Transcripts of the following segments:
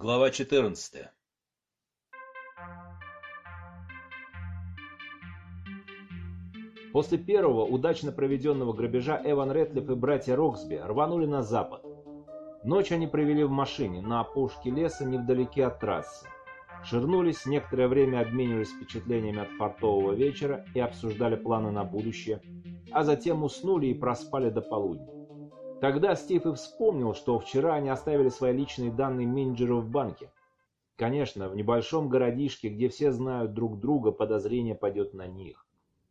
Глава 14 После первого удачно проведенного грабежа Эван Рэтлиф и братья Роксби рванули на запад. Ночь они провели в машине на опушке леса невдалеке от трассы. Ширнулись, некоторое время обменивались впечатлениями от фартового вечера и обсуждали планы на будущее, а затем уснули и проспали до полудня. Тогда Стив и вспомнил, что вчера они оставили свои личные данные менеджеру в банке. Конечно, в небольшом городишке, где все знают друг друга, подозрение пойдет на них.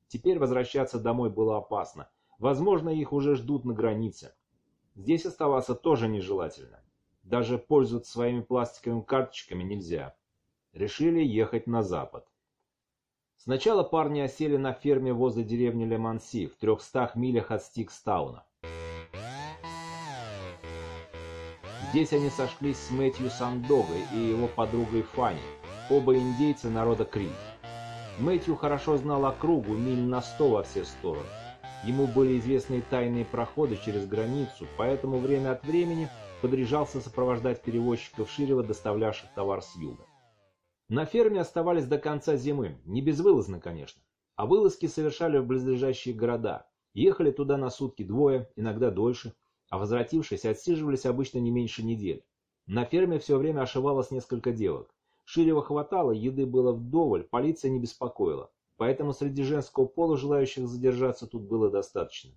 Теперь возвращаться домой было опасно. Возможно, их уже ждут на границе. Здесь оставаться тоже нежелательно. Даже пользоваться своими пластиковыми карточками нельзя. Решили ехать на запад. Сначала парни осели на ферме возле деревни Леманси, в 300 милях от Стикстауна. Здесь они сошлись с Мэтью Сандогой и его подругой Фанни, оба индейцы народа Кри. Мэтью хорошо знал округу миль на сто во все стороны. Ему были известны тайные проходы через границу, поэтому время от времени подряжался сопровождать перевозчиков Ширева, доставлявших товар с юга. На ферме оставались до конца зимы, не безвылазно, конечно. А вылазки совершали в близлежащие города. Ехали туда на сутки двое, иногда дольше – а возвратившись, отсиживались обычно не меньше недели. На ферме все время ошивалось несколько девок. Ширева хватало, еды было вдоволь, полиция не беспокоила. Поэтому среди женского пола желающих задержаться тут было достаточно.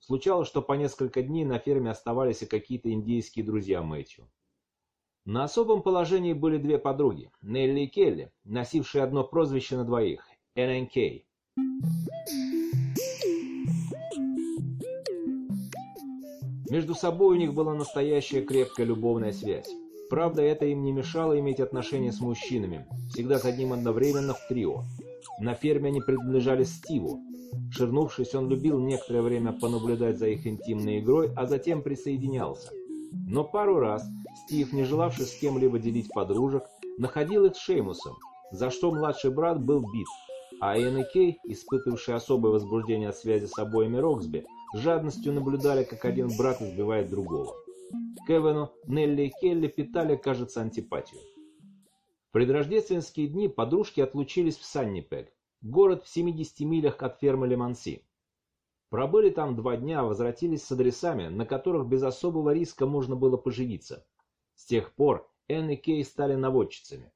Случалось, что по несколько дней на ферме оставались и какие-то индейские друзья Мэтью. На особом положении были две подруги, Нелли и Келли, носившие одно прозвище на двоих – ННК. Между собой у них была настоящая крепкая любовная связь. Правда, это им не мешало иметь отношения с мужчинами, всегда с одним одновременно в трио. На ферме они принадлежали Стиву. Ширнувшись, он любил некоторое время понаблюдать за их интимной игрой, а затем присоединялся. Но пару раз Стив, не желавший с кем-либо делить подружек, находил их с Шеймусом, за что младший брат был бит, а Энн и Кей, испытывавшие особое возбуждение от связи с обоими Роксби, жадностью наблюдали, как один брат избивает другого. Кевину, Нелли и Келли питали, кажется, антипатию. В предрождественские дни подружки отлучились в Саннипек, город в 70 милях от фермы Леманси. Пробыли там два дня, возвратились с адресами, на которых без особого риска можно было поживиться. С тех пор Энн и Кей стали наводчицами.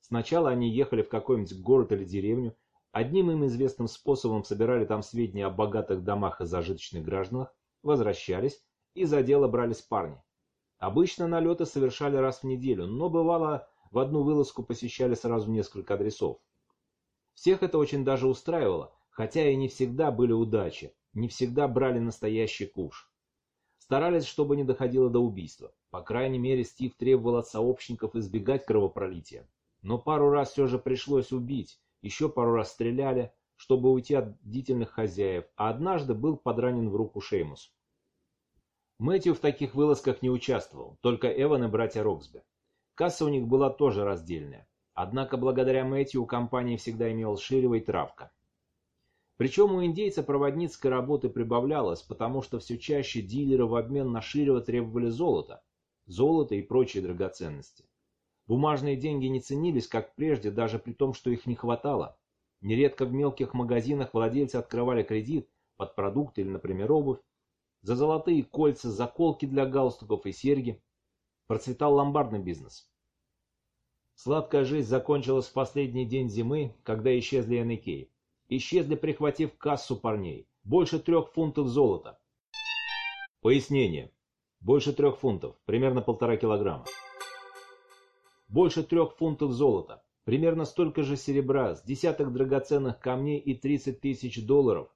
Сначала они ехали в какой-нибудь город или деревню, Одним им известным способом собирали там сведения о богатых домах и зажиточных гражданах, возвращались и за дело брались парни. Обычно налеты совершали раз в неделю, но бывало в одну вылазку посещали сразу несколько адресов. Всех это очень даже устраивало, хотя и не всегда были удачи, не всегда брали настоящий куш. Старались, чтобы не доходило до убийства. По крайней мере, Стив требовал от сообщников избегать кровопролития. Но пару раз все же пришлось убить, еще пару раз стреляли, чтобы уйти от бдительных хозяев, а однажды был подранен в руку Шеймус. Мэтью в таких вылазках не участвовал, только Эван и братья Роксби. Касса у них была тоже раздельная. Однако благодаря Мэтью у компании всегда имел Ширева Травка. Причем у индейца проводницкой работы прибавлялось, потому что все чаще дилеры в обмен на Ширева требовали золота, золото и прочие драгоценности. Бумажные деньги не ценились, как прежде, даже при том, что их не хватало. Нередко в мелких магазинах владельцы открывали кредит под продукты или, например, обувь, за золотые кольца, заколки для галстуков и серьги. Процветал ломбардный бизнес. Сладкая жизнь закончилась в последний день зимы, когда исчезли Энн Исчезли, прихватив кассу парней. Больше трех фунтов золота. Пояснение. Больше трех фунтов, примерно полтора килограмма больше трех фунтов золота, примерно столько же серебра, с десяток драгоценных камней и 30 тысяч долларов.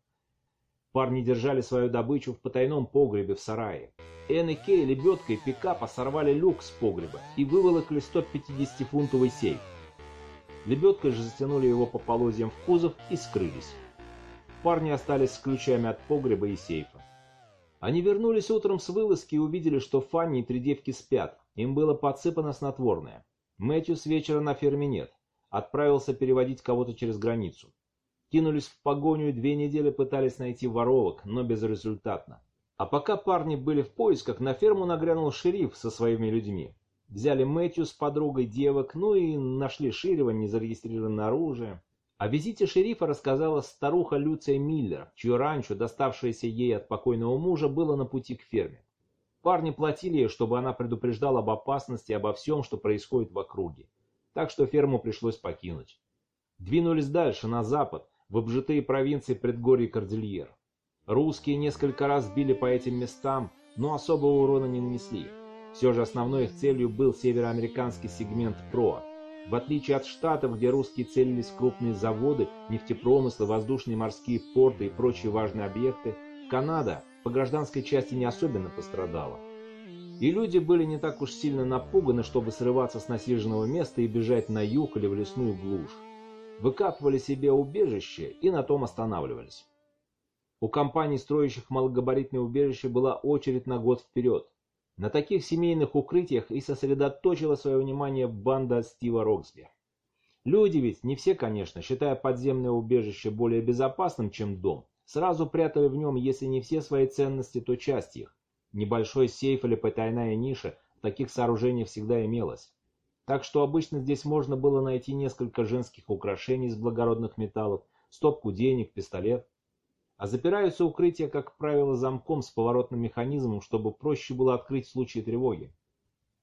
Парни держали свою добычу в потайном погребе в сарае. Энн и Кей лебедкой пикапа сорвали люк с погреба и выволокли 150-фунтовый сейф. Лебедкой же затянули его по полозьям в кузов и скрылись. Парни остались с ключами от погреба и сейфа. Они вернулись утром с вылазки и увидели, что Фанни и три девки спят. Им было подсыпано снотворное. Мэтью с вечера на ферме нет. Отправился переводить кого-то через границу. Кинулись в погоню и две недели пытались найти воровок, но безрезультатно. А пока парни были в поисках, на ферму нагрянул шериф со своими людьми. Взяли Мэтью с подругой девок, ну и нашли Ширева, незарегистрированное оружие. О визите шерифа рассказала старуха Люция Миллер, чье ранчо, доставшееся ей от покойного мужа, было на пути к ферме. Парни платили ей, чтобы она предупреждала об опасности и обо всем, что происходит в округе. Так что ферму пришлось покинуть. Двинулись дальше, на запад, в обжитые провинции предгорий Кордильер. Русские несколько раз били по этим местам, но особого урона не нанесли. Все же основной их целью был североамериканский сегмент ПРО. В отличие от Штатов, где русские целились в крупные заводы, нефтепромыслы, воздушные морские порты и прочие важные объекты, Канада по гражданской части не особенно пострадала. И люди были не так уж сильно напуганы, чтобы срываться с насиженного места и бежать на юг или в лесную глушь. Выкапывали себе убежище и на том останавливались. У компаний, строящих малогабаритные убежища, была очередь на год вперед. На таких семейных укрытиях и сосредоточила свое внимание банда Стива Роксби. Люди ведь, не все, конечно, считая подземное убежище более безопасным, чем дом, сразу прятали в нем, если не все свои ценности, то часть их. Небольшой сейф или потайная ниша таких сооружениях всегда имелась. Так что обычно здесь можно было найти несколько женских украшений из благородных металлов, стопку денег, пистолет. А запираются укрытия, как правило, замком с поворотным механизмом, чтобы проще было открыть в случае тревоги.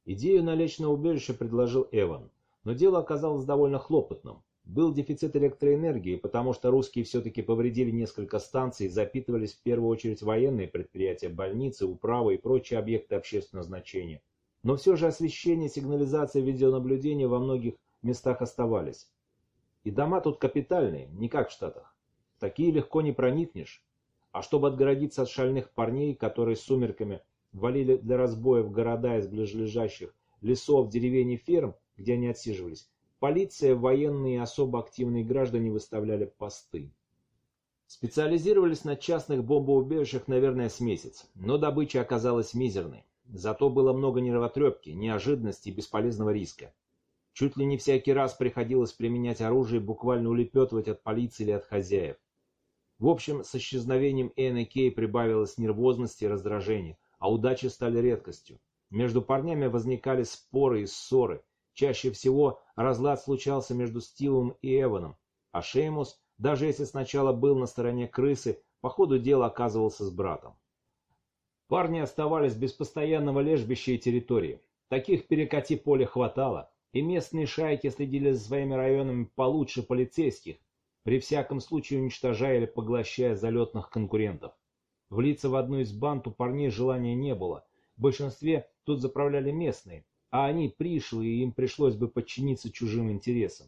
Идею налечь на убежище предложил Эван, но дело оказалось довольно хлопотным. Был дефицит электроэнергии, потому что русские все-таки повредили несколько станций, запитывались в первую очередь военные предприятия, больницы, управы и прочие объекты общественного значения. Но все же освещение, сигнализация, видеонаблюдение во многих местах оставались. И дома тут капитальные, не как в Штатах такие легко не проникнешь. А чтобы отгородиться от шальных парней, которые сумерками валили для разбоя в города из ближайших лесов, деревень и ферм, где они отсиживались, полиция, военные и особо активные граждане выставляли посты. Специализировались на частных бомбоубежищах, наверное, с месяц, но добыча оказалась мизерной. Зато было много нервотрепки, неожиданности и бесполезного риска. Чуть ли не всякий раз приходилось применять оружие и буквально улепетывать от полиции или от хозяев. В общем, с исчезновением Энн прибавилось нервозности и раздражения, а удачи стали редкостью. Между парнями возникали споры и ссоры. Чаще всего разлад случался между Стивом и Эваном, а Шеймус, даже если сначала был на стороне крысы, по ходу дела оказывался с братом. Парни оставались без постоянного лежбища и территории. Таких перекати поле хватало, и местные шайки следили за своими районами получше полицейских, при всяком случае уничтожая или поглощая залетных конкурентов. Влиться в одну из банд у парней желания не было. В большинстве тут заправляли местные, а они пришлые, и им пришлось бы подчиниться чужим интересам.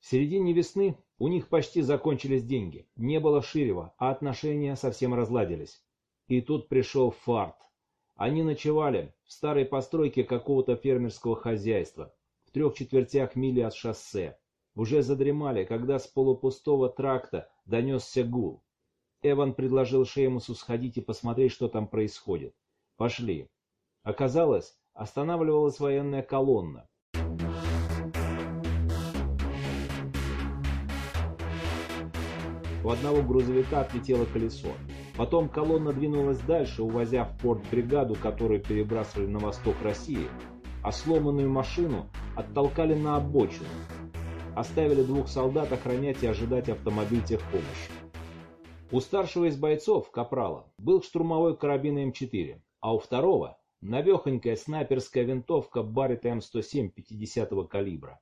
В середине весны у них почти закончились деньги, не было Ширева, а отношения совсем разладились. И тут пришел фарт. Они ночевали в старой постройке какого-то фермерского хозяйства, в трех четвертях мили от шоссе. Уже задремали, когда с полупустого тракта донесся гул. Эван предложил Шеймусу сходить и посмотреть, что там происходит. Пошли. Оказалось, останавливалась военная колонна. У одного грузовика отлетело колесо. Потом колонна двинулась дальше, увозя в порт бригаду, которую перебрасывали на восток России, а сломанную машину оттолкали на обочину, оставили двух солдат охранять и ожидать автомобиль техпомощи. У старшего из бойцов, Капрала, был штурмовой карабин М4, а у второго – навехонькая снайперская винтовка Баррет М107 50-го калибра.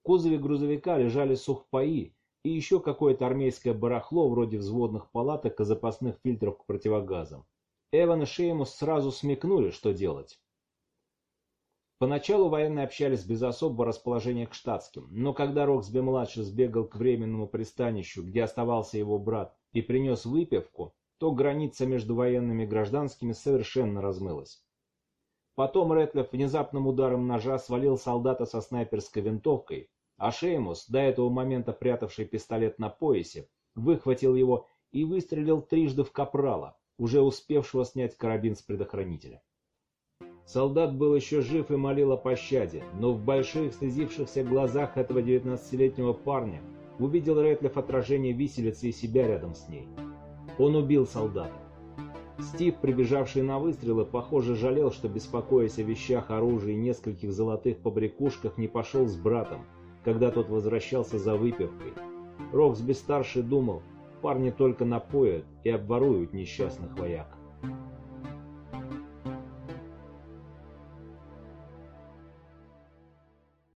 В кузове грузовика лежали сухпаи и еще какое-то армейское барахло вроде взводных палаток и запасных фильтров к противогазам. Эван и Шеймус сразу смекнули, что делать. Поначалу военные общались без особого расположения к штатским, но когда Роксби-младший сбегал к временному пристанищу, где оставался его брат, и принес выпивку, то граница между военными и гражданскими совершенно размылась. Потом Рэтлиф внезапным ударом ножа свалил солдата со снайперской винтовкой, а Шеймус, до этого момента прятавший пистолет на поясе, выхватил его и выстрелил трижды в капрала, уже успевшего снять карабин с предохранителя. Солдат был еще жив и молил о пощаде, но в больших слезившихся глазах этого девятнадцатилетнего парня увидел Рэтлиф отражение виселицы и себя рядом с ней. Он убил солдата. Стив, прибежавший на выстрелы, похоже, жалел, что, беспокоясь о вещах, оружии и нескольких золотых побрякушках, не пошел с братом, когда тот возвращался за выпивкой. Роксби-старший думал, парни только напоят и обворуют несчастных вояк.